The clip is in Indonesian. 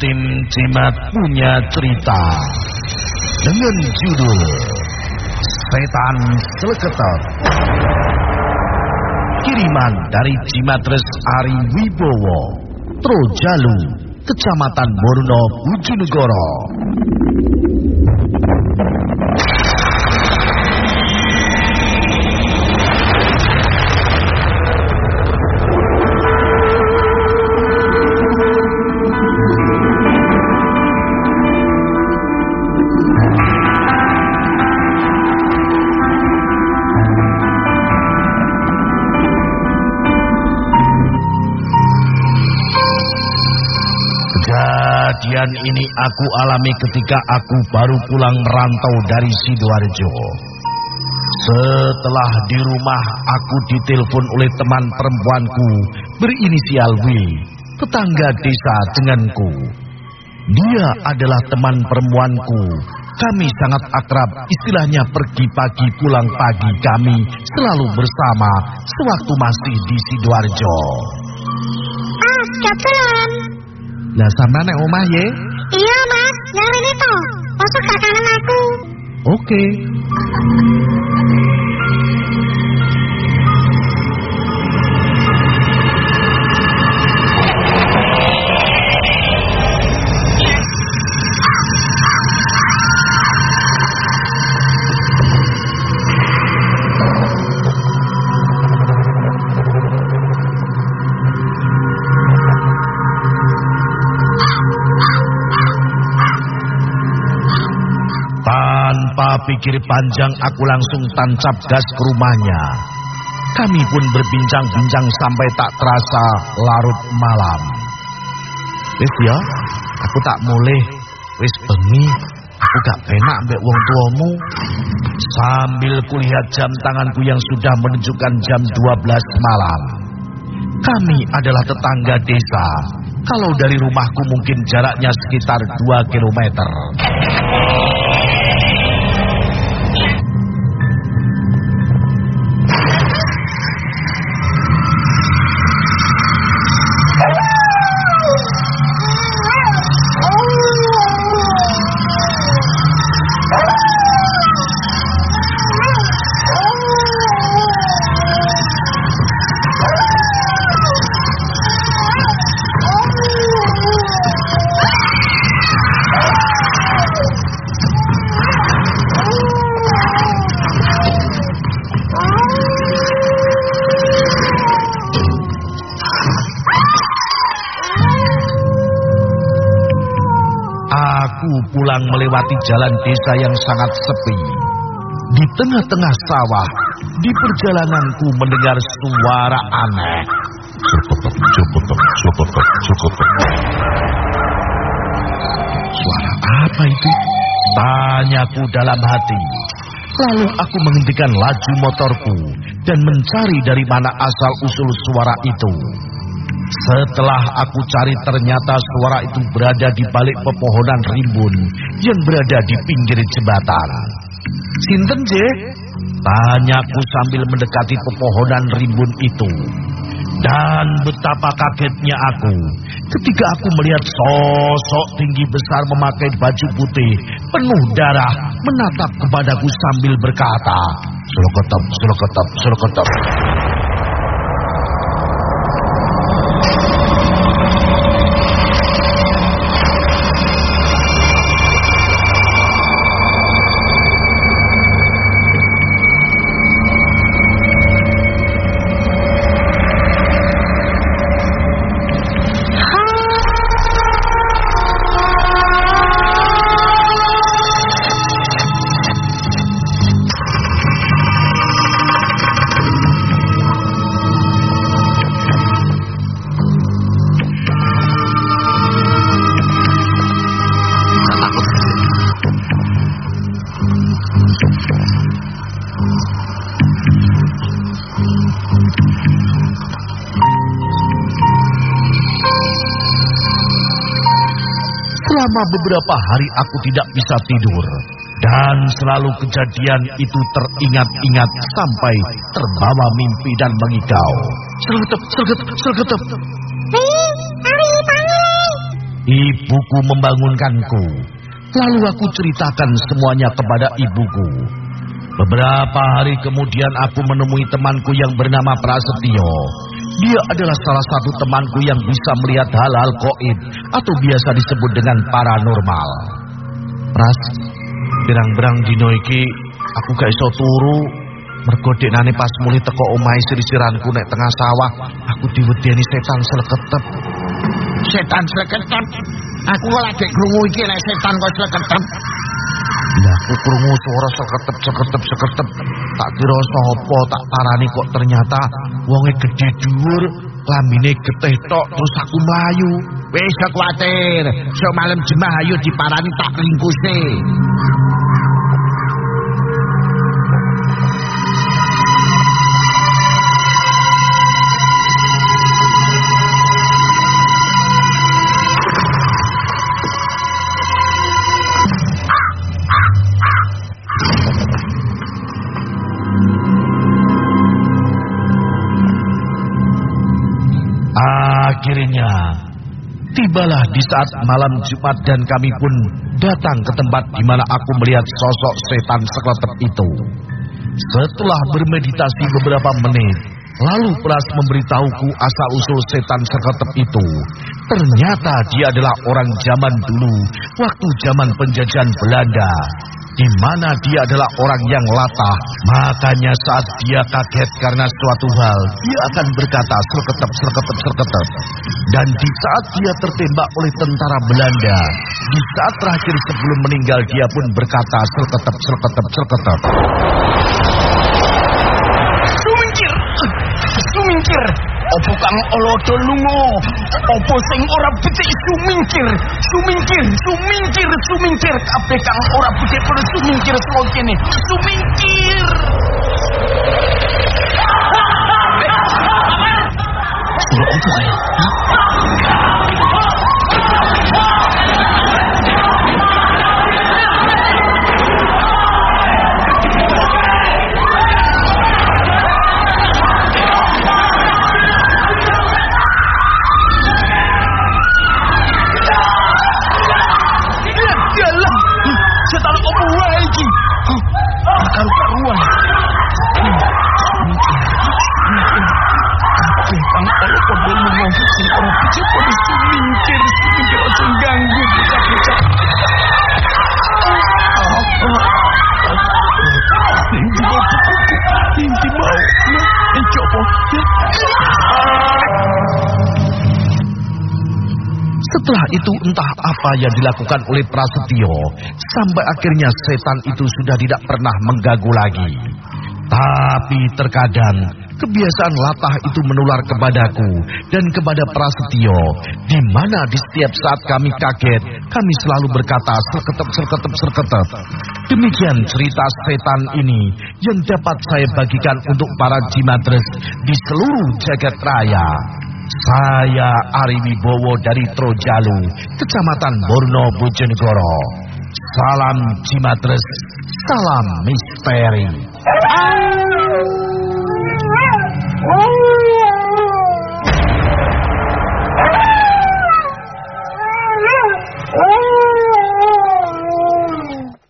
tim Cimat punya cerita dengan judul Setan Seleketot. Kiriman dari Cimatres Ari Wibowo, Trojalu, Kecamatan Borno, Bojonegoro. Kejadian ini aku alami ketika aku baru pulang merantau dari Sidoarjo. Setelah di rumah aku ditelepon oleh teman perempuanku berinisial W, tetangga desa denganku. Dia adalah teman perempuanku. Kami sangat akrab, istilahnya pergi pagi pulang pagi kami selalu bersama sewaktu masih di Sidoarjo. Mas, kebetulan. Lah sampean nek omah ye? Iya, Mas. Yang ini toh. Masuk gak kangen aku. Oke. Tanpa pikir panjang aku langsung tancap gas ke rumahnya. Kami pun berbincang-bincang sampai tak terasa larut malam. Wis ya, aku tak mulai. Wis bengi, aku gak penak mbek wong tuamu. Sambil kulihat jam tanganku yang sudah menunjukkan jam 12 malam. Kami adalah tetangga desa. Kalau dari rumahku mungkin jaraknya sekitar 2 kilometer. Aku pulang melewati jalan desa yang sangat sepi. Di tengah-tengah sawah, di perjalananku mendengar suara aneh. Suara apa itu? Tanyaku dalam hati. Lalu aku menghentikan laju motorku dan mencari dari mana asal-usul suara itu. Setelah aku cari ternyata suara itu berada di balik pepohonan rimbun yang berada di pinggir jembatan. Sinten, Je? Tanyaku sambil mendekati pepohonan rimbun itu. Dan betapa kagetnya aku ketika aku melihat sosok tinggi besar memakai baju putih penuh darah menatap kepadaku sambil berkata, Sulokotop, sulokotop, sulokotop. Selama beberapa hari aku tidak bisa tidur. Dan selalu kejadian itu teringat-ingat sampai terbawa mimpi dan mengigau. Sergetep, sergetep, sergetep. Ibuku membangunkanku. Lalu aku ceritakan semuanya kepada ibuku. Beberapa hari kemudian aku menemui temanku yang bernama Prasetyo. Dia adalah salah satu temanku yang bisa melihat hal-hal goib atau biasa disebut dengan paranormal. Pras, berang-berang dino iki aku gak iso turu. Mergo nane pas mulai teko omahe sirisiranku nek tengah sawah, aku diwedeni setan seleketep. Setan seleketep? Aku lagi krungu iki nek setan kok seleketep. Lah aku suara seketep seketep. Tak kira sapa tak tarani kok ternyata wonge gede dhuwur, lambine getih tok terus aku mlayu. Wis kuwatir, sok malam jemah ayo diparani tak ringkuse. Akhirnya, tibalah di saat malam Jumat dan kami pun datang ke tempat di mana aku melihat sosok setan sekletep itu. Setelah bermeditasi beberapa menit, lalu Pras memberitahuku asal-usul setan sekletep itu. Ternyata dia adalah orang zaman dulu, waktu zaman penjajahan Belanda di mana dia adalah orang yang latah. Makanya saat dia kaget karena suatu hal, dia akan berkata serketep, serketep, serketep. Dan di saat dia tertembak oleh tentara Belanda, di saat terakhir sebelum meninggal dia pun berkata serketep, serketep, serketep. Sumingkir! Sumingkir! Opo kang olodo lungo? Opo sing ora becik sumingkir? Sumingkir, sumingkir, sumingkir. Kabeh kang ora becik perlu sumingkir saka. Sumingkir. Setelah itu entah apa yang dilakukan oleh Prasetyo sampai akhirnya setan itu sudah tidak pernah mengganggu lagi. Tapi terkadang kebiasaan latah itu menular kepadaku dan kepada Prasetyo di mana di setiap saat kami kaget kami selalu berkata serketep serketep serketep. Demikian cerita setan ini yang dapat saya bagikan untuk para jimatres di seluruh jagat raya. Saya Ari Wibowo dari Trojalu, Kecamatan Borno Bojonegoro. Salam Jimatres, salam misteri.